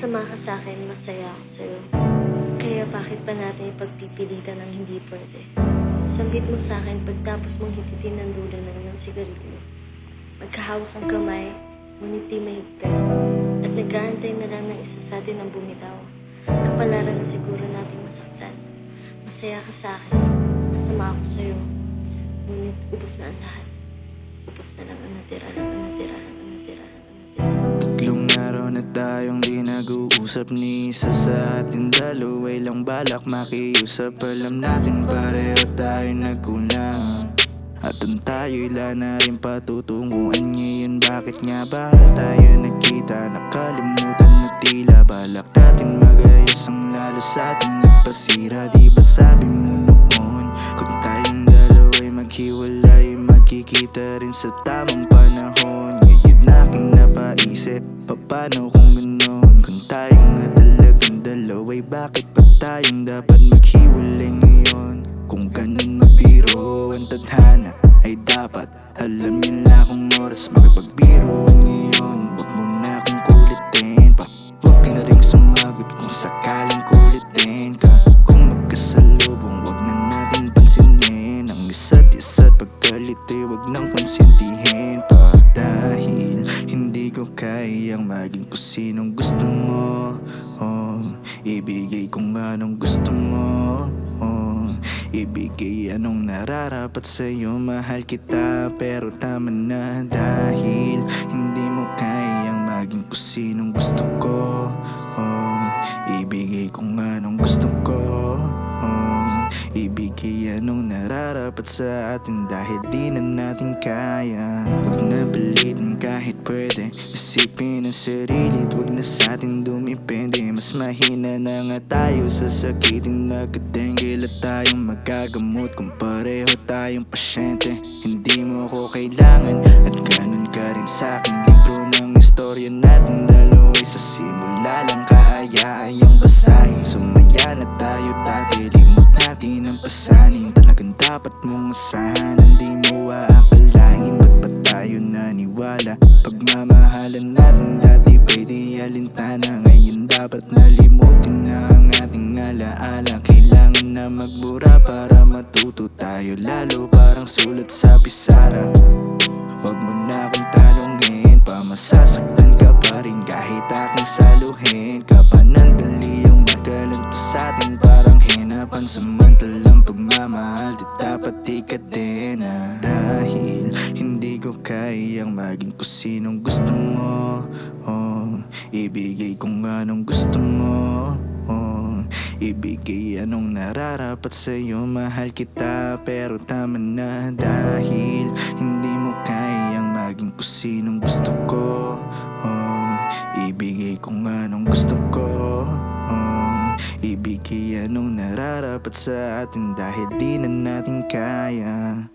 masama ka sa akin, masaya ako sa'yo. Kaya bakit pa natin ipagpipilitan ng hindi pwede? Sambit mo sa akin pagtapos mong hititin ng dulo ng iyong sigarilyo. Magkahawak ang kamay, ngunit di mahigpit. At nag-aantay na lang ng isa sa atin ang bumitaw. Kapalaran na siguro natin masaktan. Masaya ka sa akin, masama ako sa'yo. Ngunit ubos na ang lahat. Ubos na lang ang natira ang natira ang natira ang natira. Na tayong di nag-uusap ni isa sa ating dalaway lang balak makiusap Alam natin pareho tayo nagkulang At ang tayo'y la na rin patutunguhan ngayon. Bakit nga ba tayo nagkita? Nakalimutan na tila Balak natin magayos ang lalo sa ating nagpasira. Di ba sabi mo noon Kung tayong dalawa'y maghiwalay Magkikita rin sa tamang aking napaisip Paano kung ganoon Kung tayong nga talagang dalawa'y Bakit pa tayong dapat maghiwalay ngayon? Kung ganun mabiro ang tadhana Ay dapat alam nila kung oras Magpagbiro ngayon. Huwag mo na akong kulitin pa Huwag ka na rin sumagot kung sakaling kulitin ka. Kung magkasalubong Huwag na natin pansinin. Ang isa't isa't pagkalito'y Huwag nang pansintihin pa Dahil hindi ko kayang maging kung sinong gusto mo. Oh, Ibigay kung anong gusto mo. Oh, Ibigay anong nararapat sa'yo. Mahal kita pero tama na Dahil hindi mo kayang maging kung sinong gusto ko. Oh, Ibigay kung anong gusto ko. Oh, Ibigay anong nararapat sa atin Dahil di na natin kaya. Huwag pwede Isipin ang sarili at huwag na sa atin dumipende. Mas mahina na nga tayo sa sakitin. Na kadengil At tayong magagamot kung pareho tayong pasyente. Hindi mo ako kailangan at ganun ka rin sa akin Libro ng istorya natin dalawa'y sa simula lang. Kaaya-ayang basahin. Sumaya na tayo dati Limot natin ang pasanin. Talagang dapat mong masahan Hindi mo ba tayo naniwala Pagmamahalan natin dati Pwede alintana Ngayon dapat nalimutin na ang ating alaala. Kailangan na magbura para matuto tayo Lalo parang sulat sa pisara. Huwag mo na akong tanongin Pa masasaktan ka pa rin. Kahit aking saluhin Kapanandali yung magalanto sa atin. Parang hinapan samantalang pagmamahal Di dapat di ka din ah. Dahil kayang maging kung sinong gusto mo. Oh, Ibigay kung anong gusto mo. Oh, Ibigay anong nararapat sa'yo. Mahal kita pero tama na. Dahil hindi mo kayang maging kung sinong gusto ko. Oh, Ibigay kung anong gusto ko. Oh, Ibigay anong nararapat sa atin. Dahil di na natin kaya